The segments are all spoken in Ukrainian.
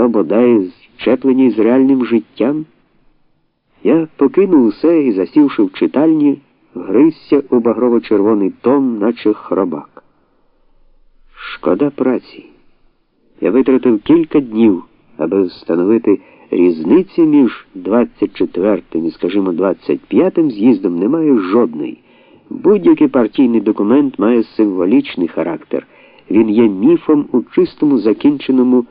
то бодай зчеплені з реальним життям. Я покинув усе і, засівши в читальні, гризся у багрово-червоний том, наче хробак. Шкода праці. Я витратив кілька днів, аби встановити різниці між 24-м і, скажімо, 25-м з'їздом немає жодної. Будь-який партійний документ має символічний характер. Він є міфом у чистому закінченому,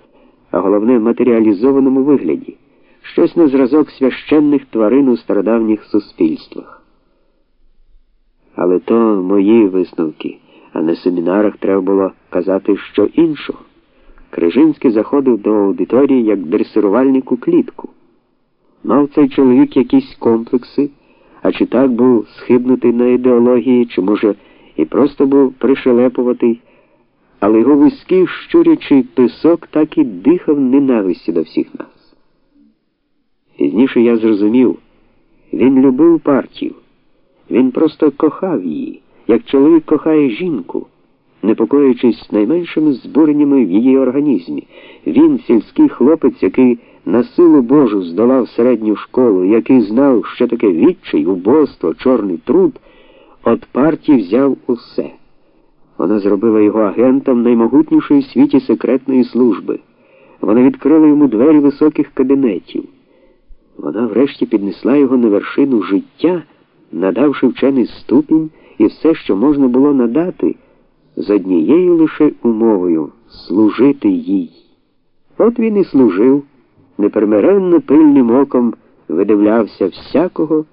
а головне матеріалізованому вигляді, щось на зразок священних тварин у стародавніх суспільствах. Але то мої висновки, а на семінарах треба було казати що іншого. Крижинський заходив до аудиторії як дресирувальник у клітку. Мав цей чоловік якісь комплекси, а чи так був схибнутий на ідеології, чи, може, і просто був пришелепуватий, але його вузький щурячий писок так і дихав ненависті до всіх нас. Пізніше я зрозумів, він любив партію, він просто кохав її, як чоловік кохає жінку непокоючись найменшими збуреннями в її організмі. Він, сільський хлопець, який на силу Божу здолав середню школу, який знав, що таке відчай, убоство, чорний труд, от партії взяв усе. Вона зробила його агентом наймогутнішої в світі секретної служби. Вона відкрила йому двері високих кабінетів. Вона врешті піднесла його на вершину життя, надавши вчений ступінь і все, що можна було надати з однією лише умовою служити їй. От він і служив, непримиренно пильним оком видивлявся всякого,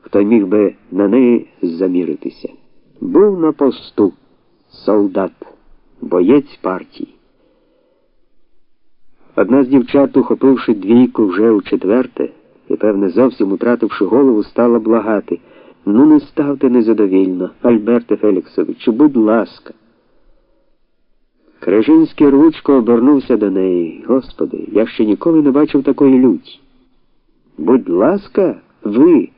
хто міг би на неї заміритися. Був на посту солдат, боєць партії. Одна з дівчат, ухопивши двійку вже у четверте, і, певне, зовсім утративши голову, стала благати. Ну, не ставте незадовільно, Альберте Феліксовичу, будь ласка. Крижинський ручко обернувся до неї. Господи, я ще ніколи не бачив такої люті. Будь ласка, ви,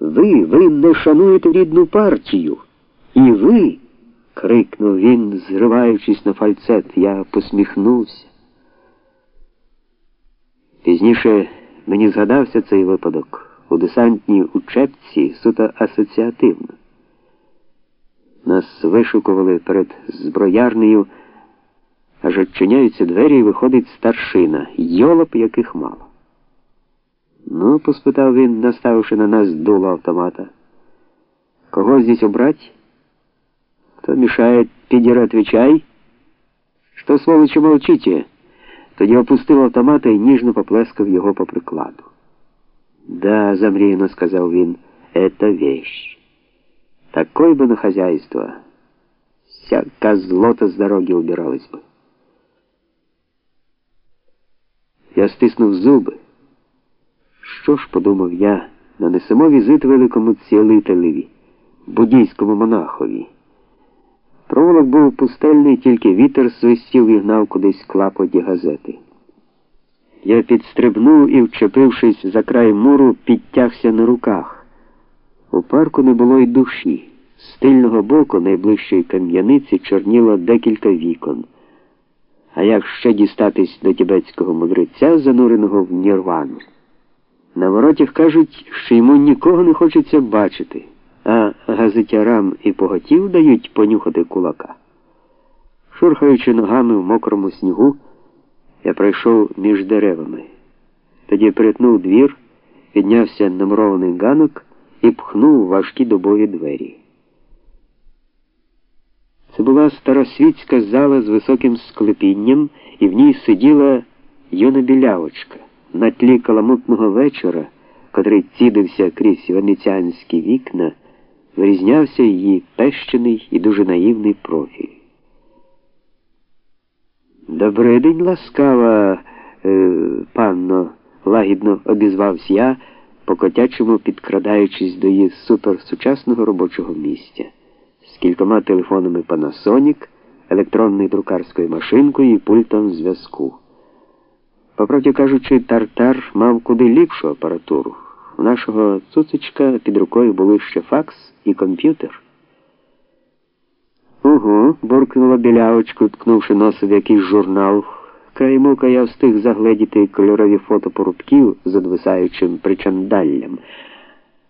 ви, ви не шануєте рідну партію. І ви, крикнув він, зриваючись на фальцет, я посміхнувся. Пізніше мені згадався цей випадок у десантній учебці суто асоціативно. Нас вишукували перед зброярнею. Аж відчиняються двері і виходить старшина, йолоп яких мало. Ну, поспитав він, наставивши на нас дуло автомата. Кого здесь убрать? Кто мешает, пидер, отвечай. Что, сволочи, молчите? Тоді опустив автомата і ніжно поплескав його по прикладу. Да, замріяно сказав він, это вещь. Такой бы на хозяйство. Вся злота с дороги убиралась бы. Я стиснув зуби. Що ж, подумав я, нанесемо візит великому цілителеві, буддійському монахові. Проволок був пустельний, тільки вітер свистів і гнав кудись клапоті газети. Я підстрибнув і, вчепившись за край муру, підтягся на руках. У парку не було й душі. З тильного боку найближчої кам'яниці чорніло декілька вікон. А як ще дістатись до тібетського мудреця, зануреного в нірвану? На воротях кажуть, що йому нікого не хочеться бачити, а газетярам і поготів дають понюхати кулака. Шурхаючи ногами в мокрому снігу, я пройшов між деревами. Тоді перетнув двір, піднявся на мурований ганок і пхнув важкі дубові двері. Це була старосвітська зала з високим склепінням, і в ній сиділа юна білявочка на тлі каламутного вечора, котрий цідився крізь венеціанські вікна, вирізнявся її пещений і дуже наївний профіль. Добрий день, ласкава, е, панно, лагідно обізвався я, по котячому підкрадаючись до її суперсучасного робочого місця з кількома телефонами Panasonic, електронною друкарською машинкою і пультом зв'язку. Поправді кажучи, Тартар мав куди ліпшу апаратуру. У нашого цуцечка під рукою були ще факс і комп'ютер. Угу, буркнула білявочку, ткнувши носом в якийсь журнал. краєм ока я встиг загледіти кольорові фото порубків з одвисаючим причандаллям.